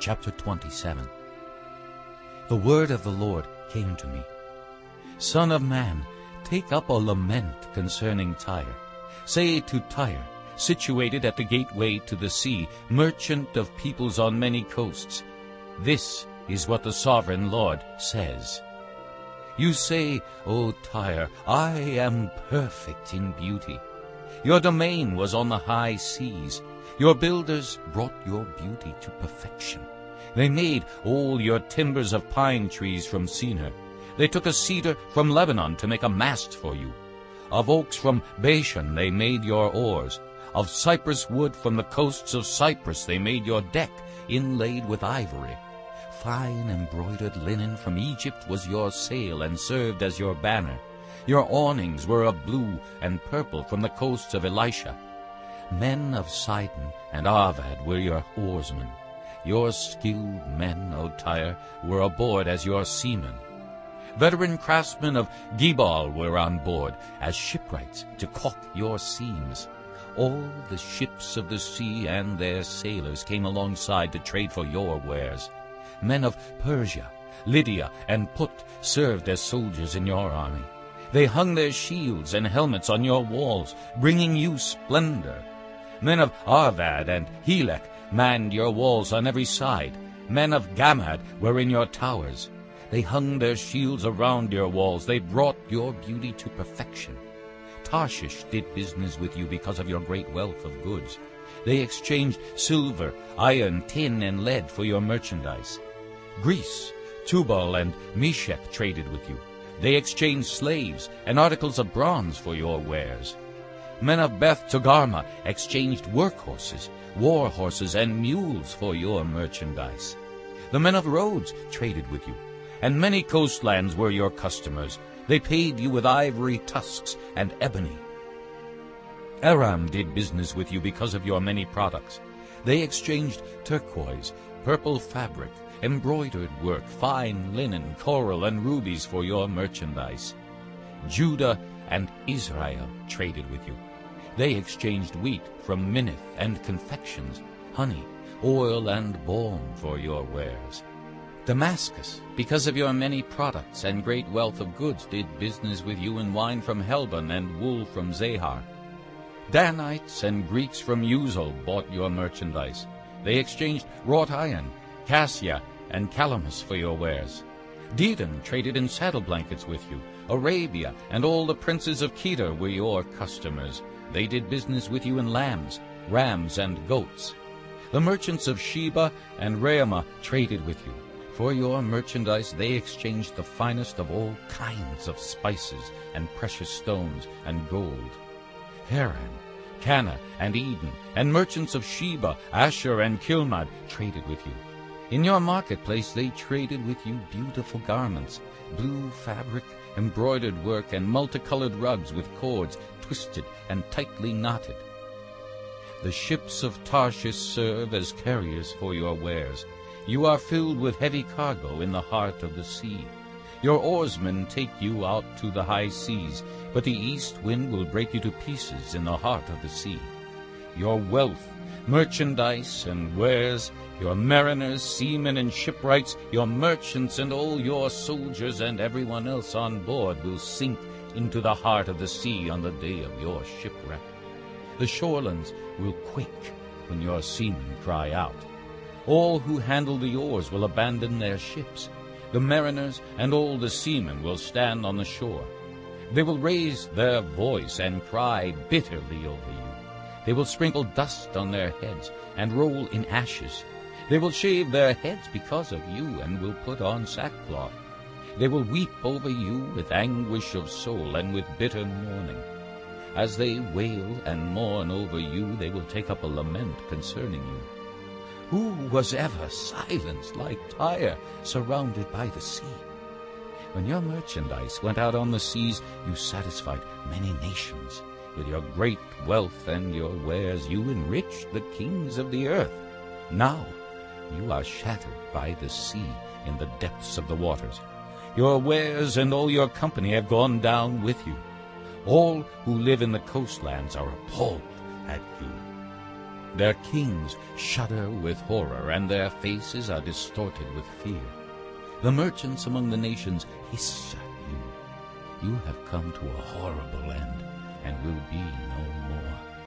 Chapter 27 The word of the Lord came to me. Son of man, take up a lament concerning Tyre. Say to Tyre, situated at the gateway to the sea, merchant of peoples on many coasts, This is what the sovereign Lord says. You say, O Tyre, I am perfect in beauty. Your domain was on the high seas. Your builders brought your beauty to perfection. They made all your timbers of pine trees from Senir. They took a cedar from Lebanon to make a mast for you. Of oaks from Bashan they made your oars. Of cypress wood from the coasts of Cyprus they made your deck, inlaid with ivory. Fine embroidered linen from Egypt was your sail and served as your banner. Your awnings were of blue and purple from the coasts of Elishah. Men of Sidon and Arvad were your oarsmen. Your skilled men, O Tyre, were aboard as your seamen. Veteran craftsmen of Gebal were on board as shipwrights to caulk your seams. All the ships of the sea and their sailors came alongside to trade for your wares. Men of Persia, Lydia, and Put served as soldiers in your army. They hung their shields and helmets on your walls, bringing you splendor. Men of Arvad and Helek manned your walls on every side. Men of Gammad were in your towers. They hung their shields around your walls. They brought your beauty to perfection. Tarshish did business with you because of your great wealth of goods. They exchanged silver, iron, tin, and lead for your merchandise. Greece, Tubal, and Meshech traded with you. They exchanged slaves and articles of bronze for your wares. Men of Beth Togarmah exchanged work horses, war horses, and mules for your merchandise. The men of Rhodes traded with you, and many coastlands were your customers. They paid you with ivory tusks and ebony. Aram did business with you because of your many products. They exchanged turquoise, purple fabric, embroidered work, fine linen, coral, and rubies for your merchandise. Judah and Israel traded with you. They exchanged wheat from Minnith and confections, honey, oil, and balm for your wares. Damascus, because of your many products and great wealth of goods, did business with you in wine from Helbon and wool from Zahar. Danites and Greeks from Uzal bought your merchandise. They exchanged wrought iron, cassia, and calamus for your wares. Dedan traded in saddle blankets with you. Arabia and all the princes of Kedar were your customers. They did business with you in lambs, rams, and goats. The merchants of Sheba and Raamah traded with you. For your merchandise they exchanged the finest of all kinds of spices and precious stones and gold. Haran, Canneh, and Eden, and merchants of Sheba, Asshur, and Kilmad traded with you. In your marketplace they traded with you beautiful garments, blue fabric, embroidered work, and multicolored rugs with cords twisted and tightly knotted. The ships of Tarshish serve as carriers for your wares. You are filled with heavy cargo in the heart of the sea. Your oarsmen take you out to the high seas, but the east wind will break you to pieces in the heart of the sea. Your wealth, merchandise, and wares, your mariners, seamen, and shipwrights, your merchants, and all your soldiers, and everyone else on board will sink into the heart of the sea on the day of your shipwreck. The shorelands will quake when your seamen cry out. All who handle the oars will abandon their ships. The mariners and all the seamen will stand on the shore. They will raise their voice and cry bitterly over you. They will sprinkle dust on their heads and roll in ashes. They will shave their heads because of you and will put on sackcloth. They will weep over you with anguish of soul and with bitter mourning. As they wail and mourn over you, they will take up a lament concerning you. Who was ever silenced like Tyre, surrounded by the sea? When your merchandise went out on the seas, you satisfied many nations. With your great wealth and your wares, you enriched the kings of the earth. Now you are shattered by the sea in the depths of the waters. Your wares and all your company have gone down with you. All who live in the coastlands are appalled at you. Their kings shudder with horror, and their faces are distorted with fear. The merchants among the nations hiss at you. You have come to a horrible end, and will be no more.